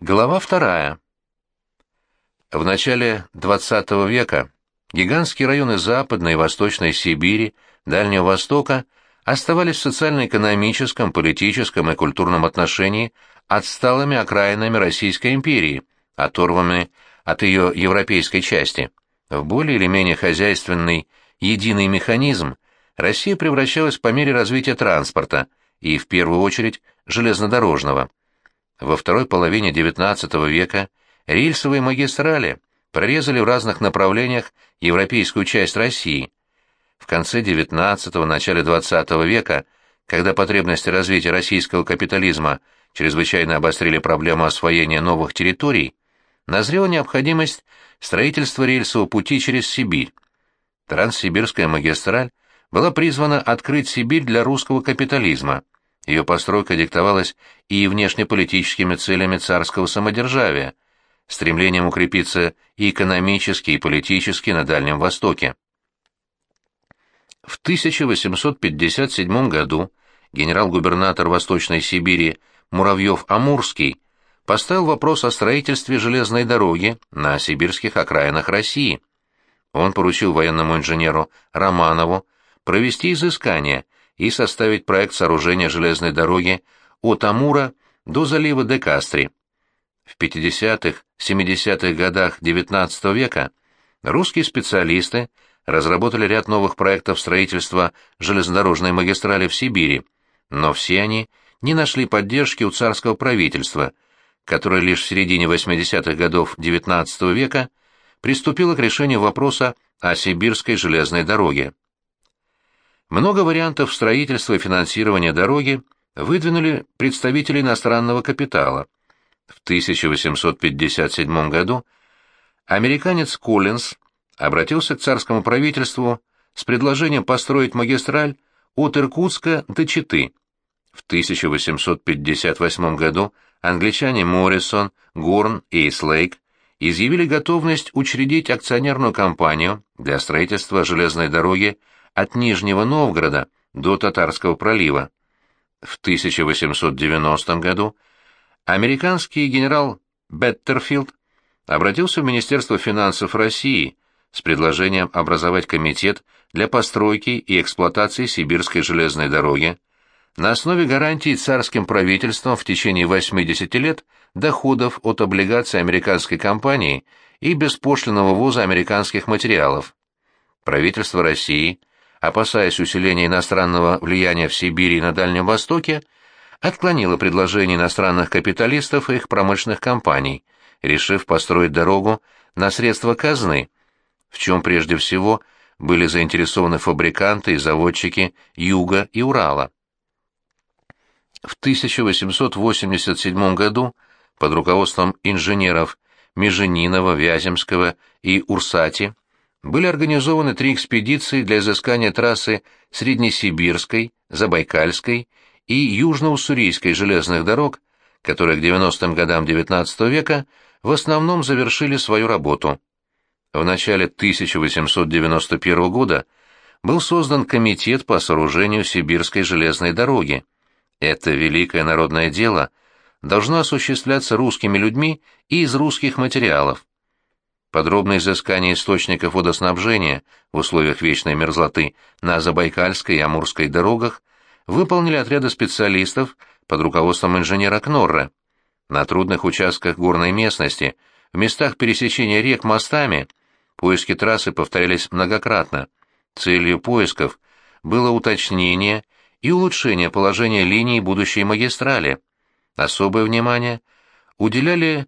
Глава вторая. В начале XX века гигантские районы Западной и Восточной Сибири, Дальнего Востока оставались в социально-экономическом, политическом и культурном отношении отсталыми окраинами Российской империи, оторванными от ее европейской части. В более или менее хозяйственный единый механизм Россия превращалась по мере развития транспорта и, в первую очередь, железнодорожного. Во второй половине XIX века рельсовые магистрали прорезали в разных направлениях европейскую часть России. В конце XIX – начале XX века, когда потребности развития российского капитализма чрезвычайно обострили проблему освоения новых территорий, назрела необходимость строительства рельсового пути через Сибирь. Транссибирская магистраль была призвана открыть Сибирь для русского капитализма – ее постройка диктовалась и внешнеполитическими целями царского самодержавия, стремлением укрепиться и экономически, и политически на Дальнем Востоке. В 1857 году генерал-губернатор Восточной Сибири Муравьев-Амурский поставил вопрос о строительстве железной дороги на сибирских окраинах России. Он поручил военному инженеру Романову провести изыскания и составить проект сооружения железной дороги от Амура до залива де Кастри. В 50-х, 70-х годах XIX века русские специалисты разработали ряд новых проектов строительства железнодорожной магистрали в Сибири, но все они не нашли поддержки у царского правительства, которое лишь в середине 80-х годов XIX века приступило к решению вопроса о сибирской железной дороге. Много вариантов строительства и финансирования дороги выдвинули представители иностранного капитала. В 1857 году американец Коллинз обратился к царскому правительству с предложением построить магистраль от Иркутска до Читы. В 1858 году англичане Моррисон, Горн и Эйслейк изъявили готовность учредить акционерную компанию для строительства железной дороги от Нижнего Новгорода до Татарского пролива. В 1890 году американский генерал Беттерфилд обратился в Министерство финансов России с предложением образовать комитет для постройки и эксплуатации Сибирской железной дороги на основе гарантий царским правительством в течение 80 лет доходов от облигаций американской компании и беспошлинного ввоза американских материалов. Правительство России – опасаясь усиления иностранного влияния в Сибири и на Дальнем Востоке, отклонила предложение иностранных капиталистов и их промышленных компаний, решив построить дорогу на средства казны, в чем прежде всего были заинтересованы фабриканты и заводчики Юга и Урала. В 1887 году под руководством инженеров Меженинова, Вяземского и Урсати были организованы три экспедиции для изыскания трассы Среднесибирской, Забайкальской и Южно-Уссурийской железных дорог, которые к 90-м годам XIX века в основном завершили свою работу. В начале 1891 года был создан комитет по сооружению Сибирской железной дороги. Это великое народное дело должно осуществляться русскими людьми и из русских материалов. Подробное изыскание источников водоснабжения в условиях вечной мерзлоты на Забайкальской и Амурской дорогах выполнили отряды специалистов под руководством инженера Кнорра. На трудных участках горной местности, в местах пересечения рек мостами, поиски трассы повторялись многократно. Целью поисков было уточнение и улучшение положения линий будущей магистрали. Особое внимание уделяли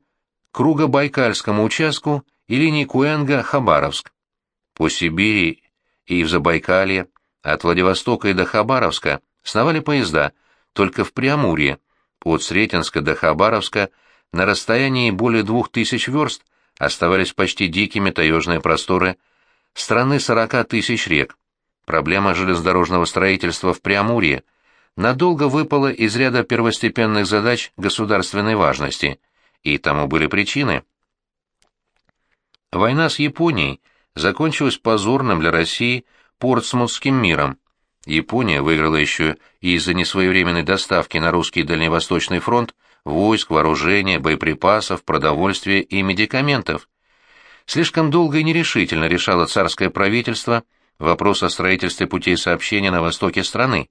Кругобайкальскому участку и линии Куэнга-Хабаровск. По Сибири и в Забайкалье, от Владивостока и до Хабаровска сновали поезда, только в Преамурье, от Сретенска до Хабаровска на расстоянии более двух тысяч верст оставались почти дикими таежные просторы страны сорока тысяч рек. Проблема железнодорожного строительства в Преамурье надолго выпала из ряда первостепенных задач государственной важности, и тому были причины. Война с Японией закончилась позорным для России Портсмутским миром. Япония выиграла еще и из-за несвоевременной доставки на русский Дальневосточный фронт войск, вооружения, боеприпасов, продовольствия и медикаментов. Слишком долго и нерешительно решало царское правительство вопрос о строительстве путей сообщения на востоке страны.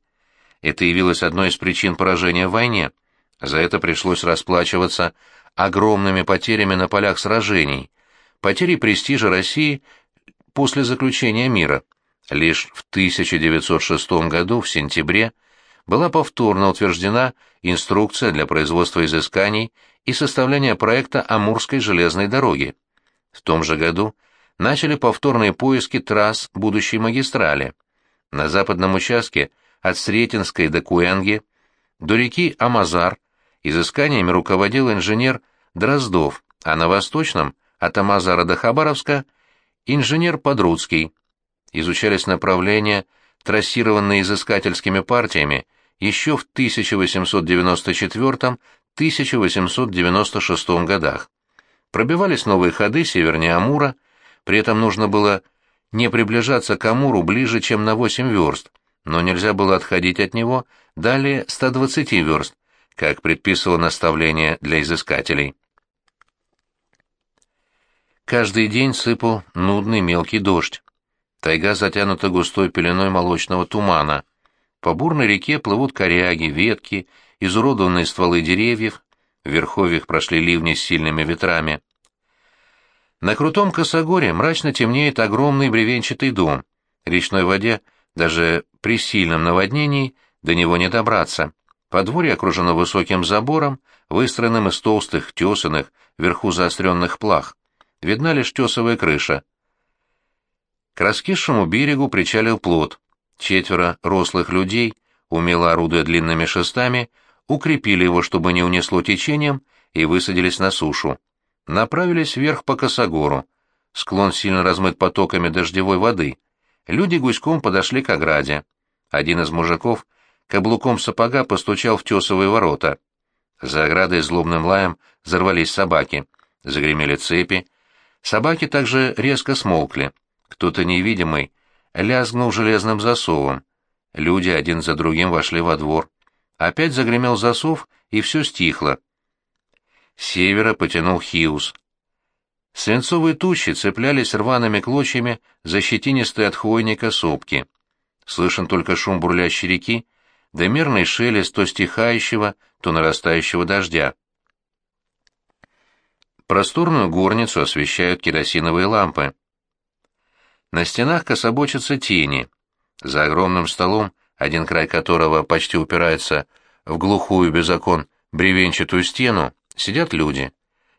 Это явилось одной из причин поражения в войне. За это пришлось расплачиваться огромными потерями на полях сражений, потерей престижа России после заключения мира. Лишь в 1906 году, в сентябре, была повторно утверждена инструкция для производства изысканий и составления проекта Амурской железной дороги. В том же году начали повторные поиски трасс будущей магистрали. На западном участке от Сретенской до Куэнги до реки Амазар изысканиями руководил инженер Дроздов, а на восточном от Амазара до Хабаровска инженер Подруцкий. Изучались направления, трассированные изыскательскими партиями еще в 1894-1896 годах. Пробивались новые ходы севернее Амура, при этом нужно было не приближаться к Амуру ближе, чем на 8 верст, но нельзя было отходить от него далее 120 верст, как предписывало наставление для изыскателей. Каждый день сыпал нудный мелкий дождь. Тайга затянута густой пеленой молочного тумана. По бурной реке плывут коряги, ветки, изуродованные стволы деревьев, в верховьях прошли ливни с сильными ветрами. На крутом косогоре мрачно темнеет огромный бревенчатый дом. Речной воде, даже при сильном наводнении, до него не добраться. Подворье окружено высоким забором, выстроенным из толстых, тесаных, вверху заостренных плах. Видна лишь тесовая крыша. К раскисшему берегу причалил плот. Четверо рослых людей, умело орудуя длинными шестами, укрепили его, чтобы не унесло течением, и высадились на сушу направились вверх по косогору. Склон сильно размыт потоками дождевой воды. Люди гуськом подошли к ограде. Один из мужиков каблуком сапога постучал в тесовые ворота. За оградой злобным лаем взорвались собаки. Загремели цепи. Собаки также резко смолкли. Кто-то невидимый лязгнул железным засовом. Люди один за другим вошли во двор. Опять загремел засов, и все стихло. С севера потянул Хиус. Свинцовые тучи цеплялись рваными клочьями за щетинистые от хвойника сопки. Слышен только шум бурлящей реки, да мерный шелест то стихающего, то нарастающего дождя. Просторную горницу освещают керосиновые лампы. На стенах кособочатся тени. За огромным столом, один край которого почти упирается в глухую без окон бревенчатую стену, Сидят люди.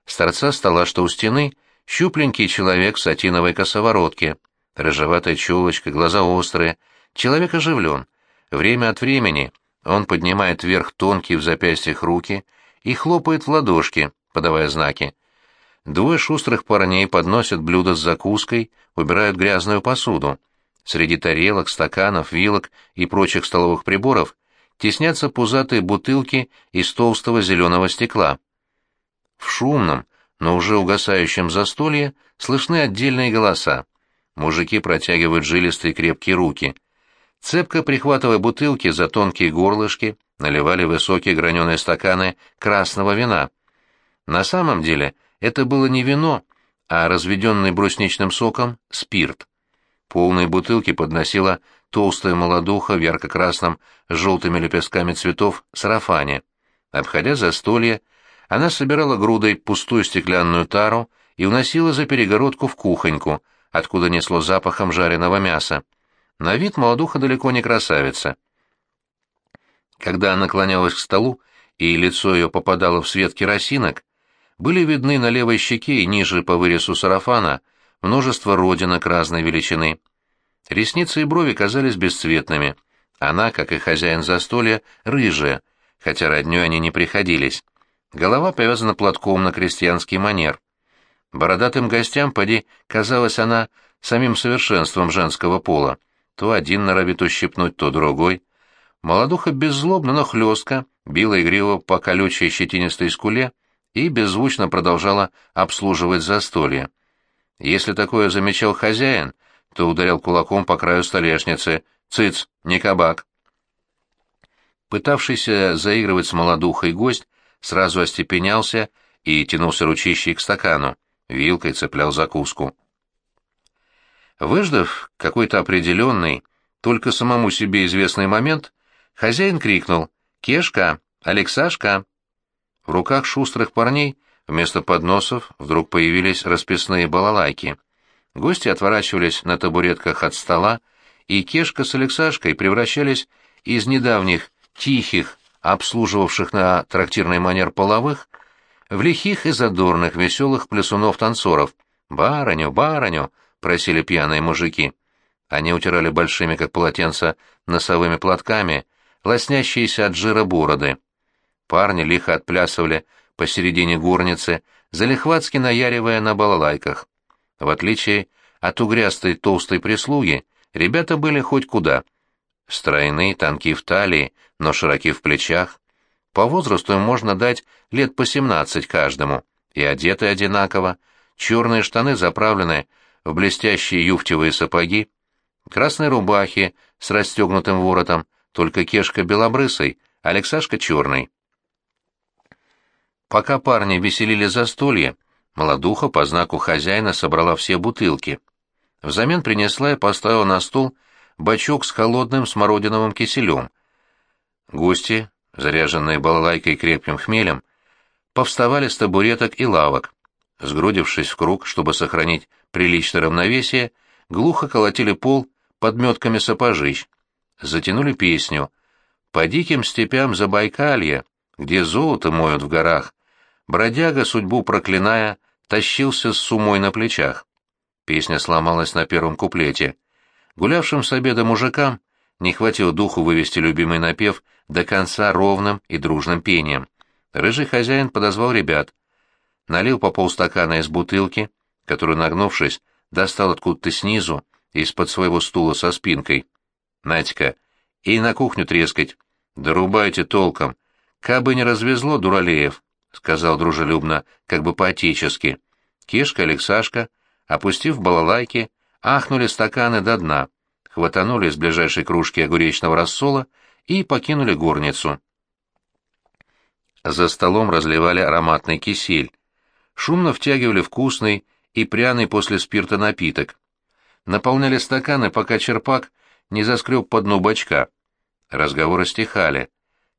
С торца стола, что у стены, щупленький человек в сатиновой косоворотке, рыжеватая челочка, глаза острые. Человек оживлен. Время от времени он поднимает вверх тонкие в запястьях руки и хлопает в ладошки, подавая знаки. Двое шустрых парней подносят блюдо с закуской, убирают грязную посуду. Среди тарелок, стаканов, вилок и прочих столовых приборов теснятся пузатые бутылки из толстого зеленого стекла. В шумном, но уже угасающем застолье слышны отдельные голоса. Мужики протягивают жилистые крепкие руки. Цепко прихватывая бутылки за тонкие горлышки, наливали высокие граненые стаканы красного вина. На самом деле это было не вино, а разведенный брусничным соком спирт. Полные бутылки подносила толстая молодуха в ярко-красном с желтыми лепестками цветов сарафане. Обходя застолье, она собирала грудой пустую стеклянную тару и уносила за перегородку в кухоньку, откуда несло запахом жареного мяса. На вид молодуха далеко не красавица. Когда она наклонялась к столу, и лицо ее попадало в свет керосинок, были видны на левой щеке и ниже по вырезу сарафана множество родинок разной величины. Ресницы и брови казались бесцветными. Она, как и хозяин застолья, рыжая, хотя роднёй они не приходились. Голова повязана платком на крестьянский манер. Бородатым гостям, поди, казалась она самим совершенством женского пола. То один норовит ущипнуть, то другой. Молодуха беззлобно, но хлестко била игриво по колючей щетинистой скуле и беззвучно продолжала обслуживать застолье. Если такое замечал хозяин, то ударял кулаком по краю столешницы. «Цыц, не кабак!» Пытавшийся заигрывать с молодухой гость сразу остепенялся и тянулся ручищей к стакану, вилкой цеплял закуску. Выждав какой-то определенный, только самому себе известный момент, хозяин крикнул «Кешка! Алексашка!». В руках шустрых парней вместо подносов вдруг появились расписные балалайки. Гости отворачивались на табуретках от стола, и Кешка с Алексашкой превращались из недавних тихих, обслуживавших на трактирный манер половых, в лихих и задорных, веселых плясунов-танцоров. «Барыню, барыню!» — просили пьяные мужики. Они утирали большими, как полотенца, носовыми платками, лоснящиеся от жира бороды. Парни лихо отплясывали посередине горницы, залихватски наяривая на балалайках. В отличие от угрястой толстой прислуги, ребята были хоть куда. Стройные, тонкие в талии, но широки в плечах. По возрасту им можно дать лет по семнадцать каждому, и одеты одинаково, черные штаны заправлены в блестящие юфтевые сапоги, красные рубахи с расстегнутым воротом, только кешка белобрысой, Алексашка черный. Пока парни веселили застолье, молодуха по знаку хозяина собрала все бутылки. Взамен принесла и поставила на стол бачок с холодным смородиновым киселем. Гости, заряженные балалайкой и крепким хмелем, повставали с табуреток и лавок. Сгрудившись в круг, чтобы сохранить приличное равновесие, глухо колотили пол подметками сапожищ. Затянули песню «По диким степям Забайкалья, где золото моют в горах, бродяга, судьбу проклиная, тащился с сумой на плечах». Песня сломалась на первом куплете. Гулявшим с обеда мужикам не хватило духу вывести любимый напев до конца ровным и дружным пением. Рыжий хозяин подозвал ребят. Налил по полстакана из бутылки, которую, нагнувшись, достал откуда-то снизу, из-под своего стула со спинкой. «Натика, и на кухню трескать. Дорубайте толком. Кабы не развезло, дуралеев», — сказал дружелюбно, как бы по-отечески. Кешка, Алексашка Опустив балалайки, ахнули стаканы до дна, хватанули из ближайшей кружки огуречного рассола и покинули горницу. За столом разливали ароматный кисель. Шумно втягивали вкусный и пряный после спирта напиток. Наполняли стаканы, пока черпак не заскреб по дну бачка. Разговоры стихали.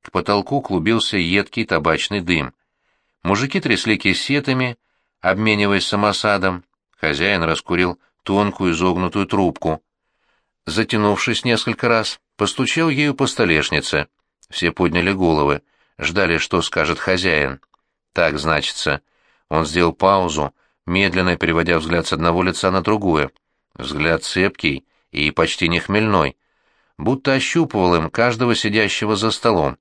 К потолку клубился едкий табачный дым. Мужики трясли кисетами, обмениваясь самосадом. Хозяин раскурил тонкую изогнутую трубку. Затянувшись несколько раз, постучал ею по столешнице. Все подняли головы, ждали, что скажет хозяин. Так, значится. Он сделал паузу, медленно переводя взгляд с одного лица на другое. Взгляд цепкий и почти не хмельной, будто ощупывал им каждого сидящего за столом.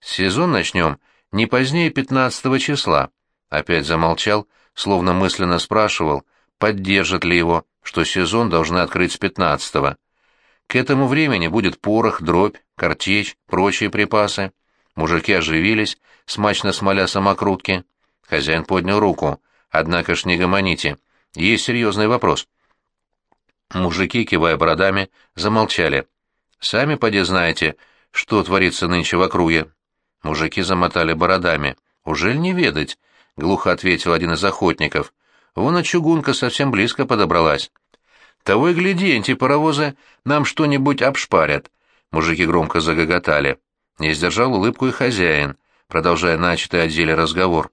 Сезон начнем не позднее пятнадцатого числа. Опять замолчал, словно мысленно спрашивал, поддержат ли его, что сезон должны открыть с 15-го. К этому времени будет порох, дробь, картечь, прочие припасы. Мужики оживились, смачно смоля самокрутки. Хозяин поднял руку. Однако ж не гомоните. Есть серьезный вопрос. Мужики, кивая бородами, замолчали. Сами поди знаете, что творится нынче в округе. Мужики замотали бородами. «Ужель не ведать?» — глухо ответил один из охотников. Вон а чугунка совсем близко подобралась. Того и гляди, эти паровозы нам что-нибудь обшпарят. Мужики громко загоготали. Не сдержал улыбку и хозяин, продолжая начатый отделе разговор.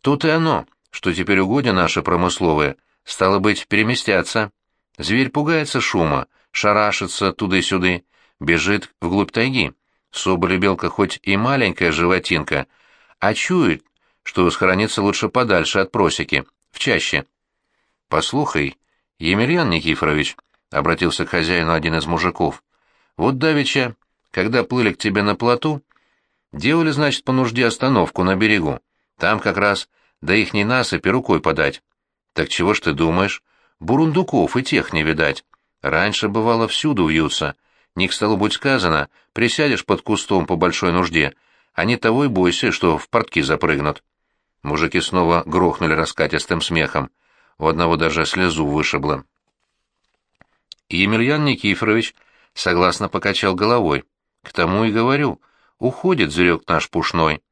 Тут и оно, что теперь угодья наши промысловые, стало быть, переместятся. Зверь пугается шума, шарашится туда и сюда, бежит вглубь тайги. Соболь и белка хоть и маленькая животинка, а чует, что схорониться лучше подальше от просеки в чаще. «Послухай, Емельян Никифорович», — обратился к хозяину один из мужиков, — «вот давеча, когда плыли к тебе на плоту, делали, значит, по нужде остановку на берегу. Там как раз до ихней насыпи рукой подать. Так чего ж ты думаешь? Бурундуков и тех не видать. Раньше, бывало, всюду вьются. Не к столу будь сказано, присядешь под кустом по большой нужде, они того и бойся, что в портки запрыгнут. Мужики снова грохнули раскатистым смехом. У одного даже слезу вышибло. Емельян Никифорович согласно покачал головой. К тому и говорю, уходит зрек наш пушной.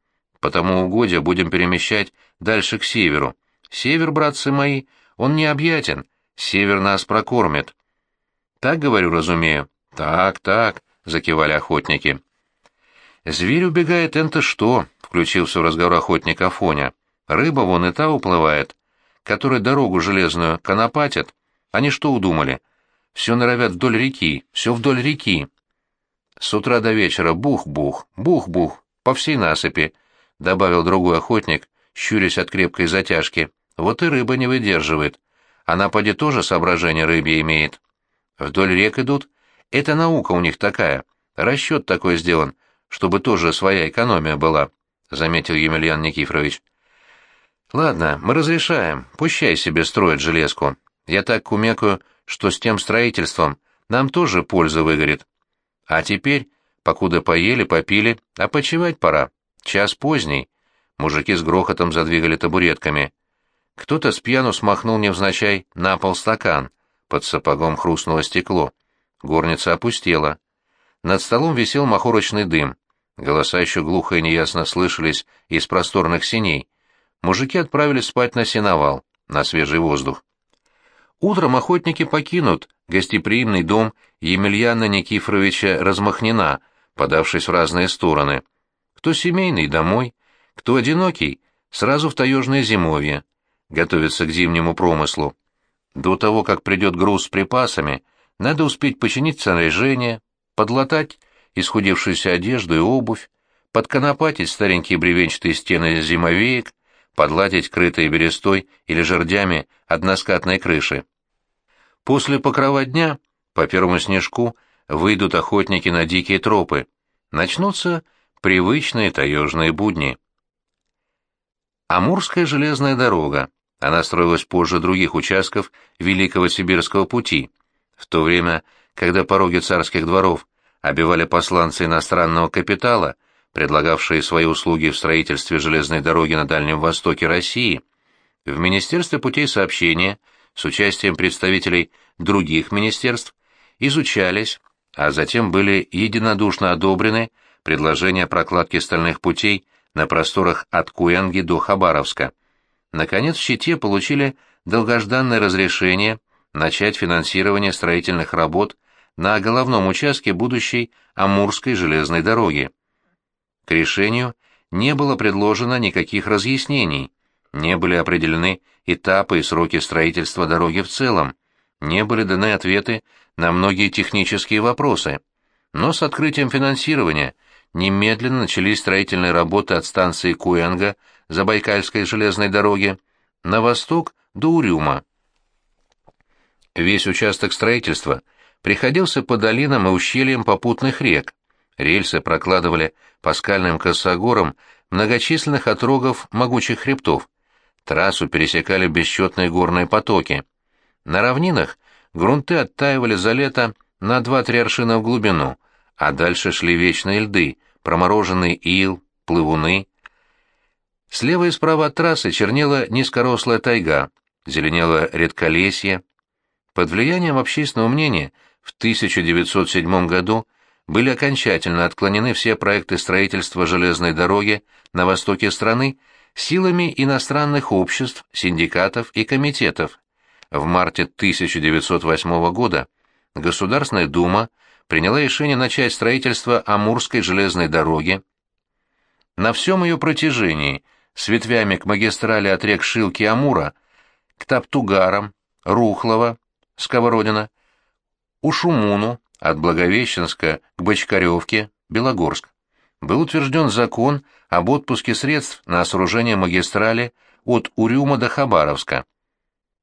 потому угодья будем перемещать дальше к северу. Север, братцы мои, он необъятен, север нас прокормит. Так, говорю, разумею. Так, так, закивали охотники. Зверь убегает, это что? Включился в разговор охотник Афоня. Рыба вон и та уплывает, которая дорогу железную конопатят. Они что удумали? Все норовят вдоль реки, все вдоль реки. С утра до вечера бух-бух, бух-бух, по всей насыпи, — добавил другой охотник, щурясь от крепкой затяжки. Вот и рыба не выдерживает. Она, поди, тоже соображение рыбье имеет. Вдоль рек идут. Это наука у них такая. Расчет такой сделан, чтобы тоже своя экономия была, — заметил Емельян Никифорович. Ладно, мы разрешаем, пущай себе строят железку. Я так кумекаю, что с тем строительством нам тоже польза выгорит. А теперь, покуда поели, попили, а почевать пора. Час поздний. Мужики с грохотом задвигали табуретками. Кто-то с пьяну смахнул невзначай на пол стакан. Под сапогом хрустнуло стекло. Горница опустела. Над столом висел махорочный дым. Голоса еще глухо и неясно слышались из просторных синей. Мужики отправились спать на сеновал, на свежий воздух. Утром охотники покинут гостеприимный дом Емельяна Никифоровича Размахнина, подавшись в разные стороны. Кто семейный — домой, кто одинокий — сразу в таежное зимовье, готовится к зимнему промыслу. До того, как придет груз с припасами, надо успеть починить снаряжение, подлатать исхудевшуюся одежду и обувь, подконопатить старенькие бревенчатые стены зимовеек, подладить крытые берестой или жердями односкатной крыши. После покрова дня по первому снежку выйдут охотники на дикие тропы. Начнутся привычные таежные будни. Амурская железная дорога. Она строилась позже других участков Великого Сибирского пути, в то время, когда пороги царских дворов обивали посланцы иностранного капитала – предлагавшие свои услуги в строительстве железной дороги на Дальнем Востоке России, в Министерстве путей сообщения с участием представителей других министерств изучались, а затем были единодушно одобрены предложения о прокладке стальных путей на просторах от Куэнги до Хабаровска. Наконец, в Чите получили долгожданное разрешение начать финансирование строительных работ на головном участке будущей Амурской железной дороги. К решению не было предложено никаких разъяснений, не были определены этапы и сроки строительства дороги в целом, не были даны ответы на многие технические вопросы. Но с открытием финансирования немедленно начались строительные работы от станции Куэнга Забайкальской железной дороги на восток до Урюма. Весь участок строительства приходился по долинам и ущельям попутных рек, Рельсы прокладывали по скальным косогорам многочисленных отрогов могучих хребтов. Трассу пересекали бесчетные горные потоки. На равнинах грунты оттаивали за лето на 2-3 аршина в глубину, а дальше шли вечные льды, промороженный ил, плывуны. Слева и справа от трассы чернела низкорослая тайга, зеленело редколесье. Под влиянием общественного мнения в 1907 году были окончательно отклонены все проекты строительства железной дороги на востоке страны силами иностранных обществ, синдикатов и комитетов. В марте 1908 года Государственная Дума приняла решение начать строительство Амурской железной дороги. На всем ее протяжении, с ветвями к магистрали от рек Шилки Амура, к Таптугарам, Рухлово, Сковородино, Ушумуну, от Благовещенска к Бочкаревке, Белогорск, был утвержден закон об отпуске средств на сооружение магистрали от Урюма до Хабаровска.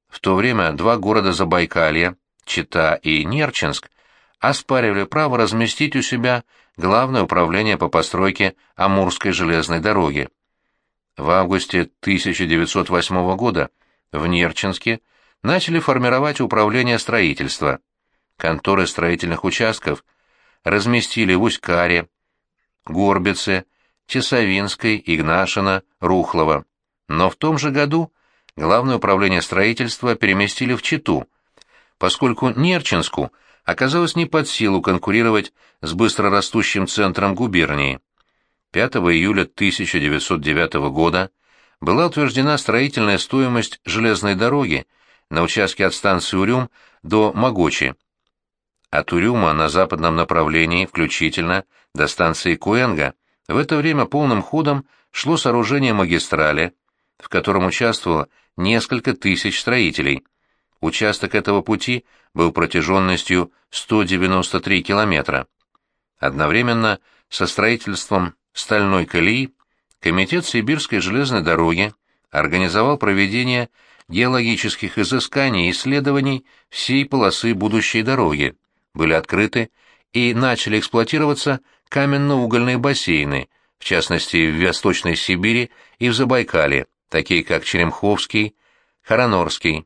В то время два города Забайкалья, Чита и Нерчинск, оспаривали право разместить у себя Главное управление по постройке Амурской железной дороги. В августе 1908 года в Нерчинске начали формировать управление строительства конторы строительных участков разместили в Усть-Каре, Горбице, Чесовинской, Игнашино, Рухлово. Но в том же году Главное управление строительства переместили в Читу, поскольку Нерчинску оказалось не под силу конкурировать с быстрорастущим центром губернии. 5 июля 1909 года была утверждена строительная стоимость железной дороги на участке от станции Урюм до Могочи. От Урюма на западном направлении, включительно до станции Куэнга, в это время полным ходом шло сооружение магистрали, в котором участвовало несколько тысяч строителей. Участок этого пути был протяженностью 193 километра. Одновременно со строительством стальной колеи Комитет Сибирской железной дороги организовал проведение геологических изысканий и исследований всей полосы будущей дороги. Были открыты и начали эксплуатироваться каменно-угольные бассейны, в частности в Восточной Сибири и в Забайкале, такие как Черемховский, Харанорский.